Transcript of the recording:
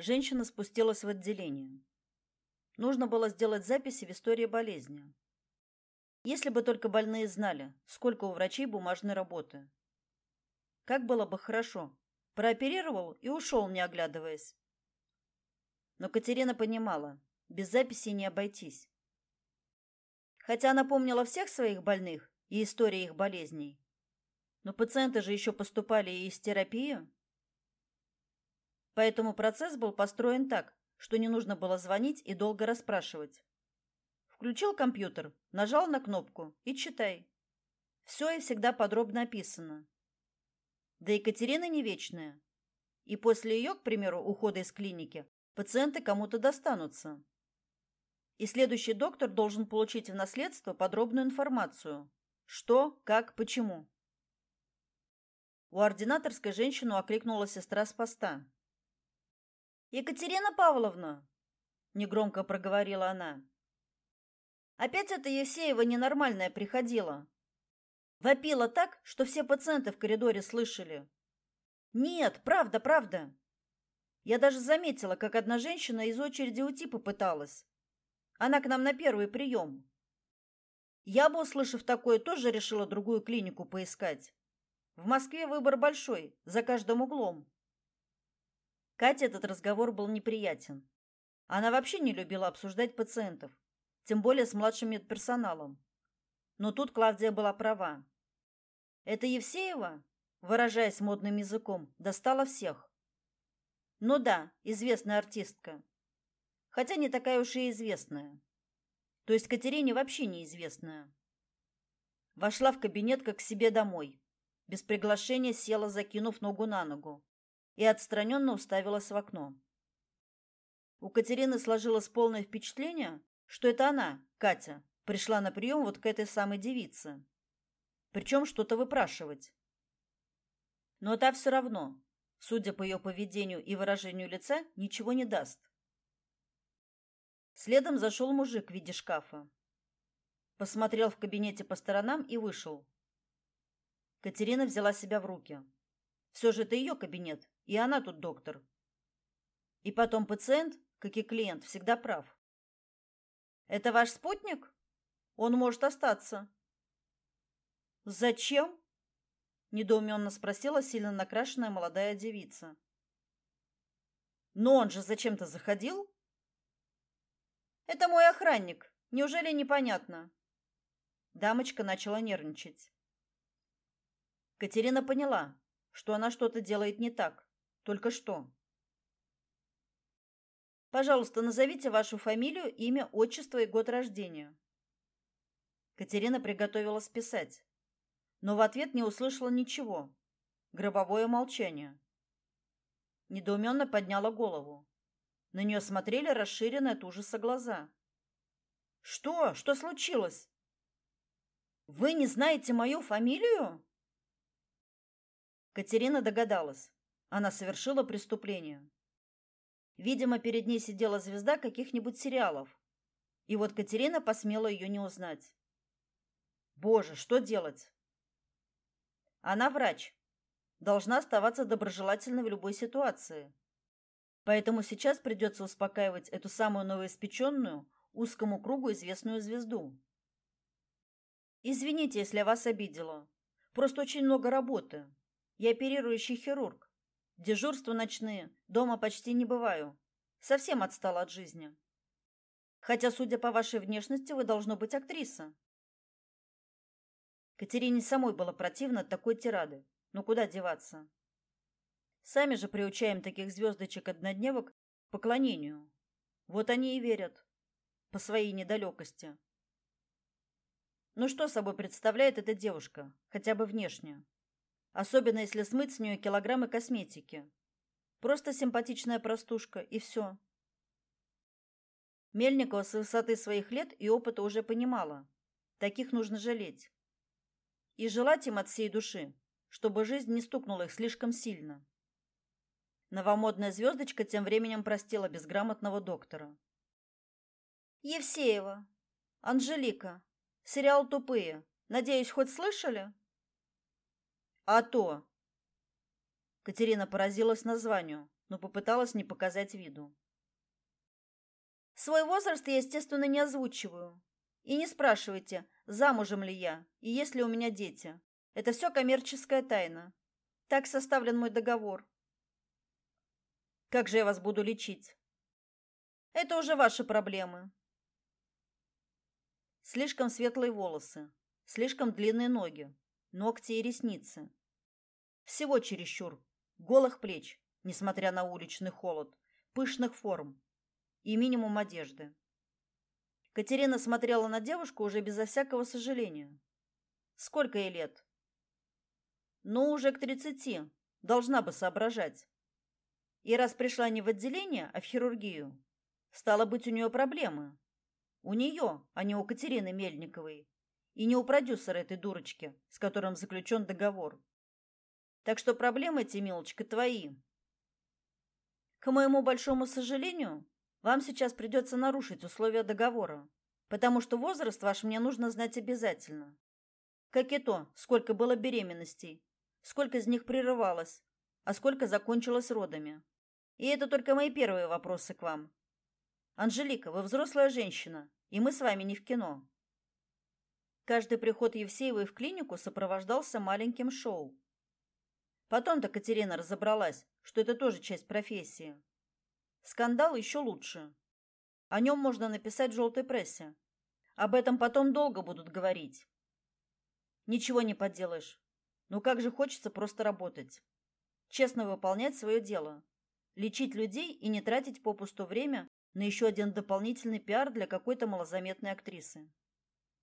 Женщина спустилась в отделение. Нужно было сделать записи в истории болезни. Если бы только больные знали, сколько у врачей бумажной работы. Как было бы хорошо. Прооперировал и ушел, не оглядываясь. Но Катерина понимала, без записей не обойтись. Хотя она помнила всех своих больных и истории их болезней. Но пациенты же еще поступали и из терапии. Поэтому процесс был построен так, что не нужно было звонить и долго расспрашивать. Включил компьютер, нажал на кнопку и читай. Все и всегда подробно описано. Да Екатерина не вечная. И после ее, к примеру, ухода из клиники, пациенты кому-то достанутся. И следующий доктор должен получить в наследство подробную информацию. Что, как, почему. У ординаторской женщину окликнула сестра с поста. «Екатерина Павловна!» — негромко проговорила она. «Опять эта Евсеева ненормальная приходила. Вопила так, что все пациенты в коридоре слышали. Нет, правда, правда. Я даже заметила, как одна женщина из очереди уйти попыталась. Она к нам на первый прием. Я бы, услышав такое, тоже решила другую клинику поискать. В Москве выбор большой, за каждым углом. Кате этот разговор был неприятен. Она вообще не любила обсуждать пациентов, тем более с младшим медперсоналом. Но тут Клавдия была права. Это Евсеева, выражаясь модным языком, достала всех. Ну да, известная артистка. Хотя не такая уж и известная. То есть Катерине вообще неизвестная. Вошла в кабинет как к себе домой. Без приглашения села, закинув ногу на ногу, и отстраненно уставилась в окно. У Катерины сложилось полное впечатление, что это она, Катя, пришла на прием вот к этой самой девице. Причем что-то выпрашивать. Но та все равно, судя по ее поведению и выражению лица, ничего не даст. Следом зашел мужик в виде шкафа. Посмотрел в кабинете по сторонам и вышел. Катерина взяла себя в руки. Все же это ее кабинет, и она тут доктор. И потом пациент, как и клиент, всегда прав. Это ваш спутник? Он может остаться. Зачем? недоуменно спросила сильно накрашенная молодая девица. Но он же зачем-то заходил? Это мой охранник. Неужели непонятно? Дамочка начала нервничать. Катерина поняла, что она что-то делает не так. Только что. Пожалуйста, назовите вашу фамилию, имя, отчество и год рождения. Катерина приготовилась писать, но в ответ не услышала ничего. Гробовое молчание. Недоуменно подняла голову. На нее смотрели расширенные от ужаса глаза. Что? Что случилось? Вы не знаете мою фамилию? Катерина догадалась. Она совершила преступление. Видимо, перед ней сидела звезда каких-нибудь сериалов. И вот Катерина посмела ее не узнать. Боже, что делать? Она врач. Должна оставаться доброжелательной в любой ситуации. Поэтому сейчас придется успокаивать эту самую новоиспеченную, узкому кругу известную звезду. Извините, если я вас обидела. Просто очень много работы. Я оперирующий хирург. Дежурства ночные, дома почти не бываю. Совсем отстала от жизни. Хотя, судя по вашей внешности, вы должно быть актриса. Катерине самой было противно от такой тирады. Ну куда деваться? Сами же приучаем таких звездочек-однодневок к поклонению. Вот они и верят. По своей недалекости. Ну что собой представляет эта девушка, хотя бы внешне? Особенно если смыть с нее килограммы косметики. Просто симпатичная простушка и все. Мельникова с высоты своих лет и опыта уже понимала. Таких нужно жалеть. И желать им от всей души, чтобы жизнь не стукнула их слишком сильно. Новомодная звездочка тем временем простила безграмотного доктора. Евсеева, Анжелика, сериал «Тупые». Надеюсь, хоть слышали? А то. Катерина поразилась названию, но попыталась не показать виду. Свой возраст я, естественно, не озвучиваю. И не спрашивайте, замужем ли я и есть ли у меня дети. Это все коммерческая тайна. Так составлен мой договор. Как же я вас буду лечить? Это уже ваши проблемы. Слишком светлые волосы, слишком длинные ноги, ногти и ресницы. Всего чересчур. Голых плеч, несмотря на уличный холод, пышных форм и минимум одежды. Катерина смотрела на девушку уже безо всякого сожаления. Сколько ей лет? Ну, уже к тридцати. Должна бы соображать. И раз пришла не в отделение, а в хирургию, стало быть, у нее проблемы. У нее, а не у Катерины Мельниковой. И не у продюсера этой дурочки, с которым заключен договор. Так что проблемы эти, милочка, твои. К моему большому сожалению, вам сейчас придется нарушить условия договора, потому что возраст ваш мне нужно знать обязательно. Как и то, сколько было беременностей, сколько из них прерывалось, а сколько закончилось родами. И это только мои первые вопросы к вам. Анжелика, вы взрослая женщина, и мы с вами не в кино. Каждый приход Евсеевой в клинику сопровождался маленьким шоу. Потом-то Катерина разобралась, что это тоже часть профессии. Скандал еще лучше. О нем можно написать в желтой прессе. Об этом потом долго будут говорить. Ничего не поделаешь. Но как же хочется просто работать. Честно выполнять свое дело. Лечить людей и не тратить попусту время на еще один дополнительный пиар для какой-то малозаметной актрисы.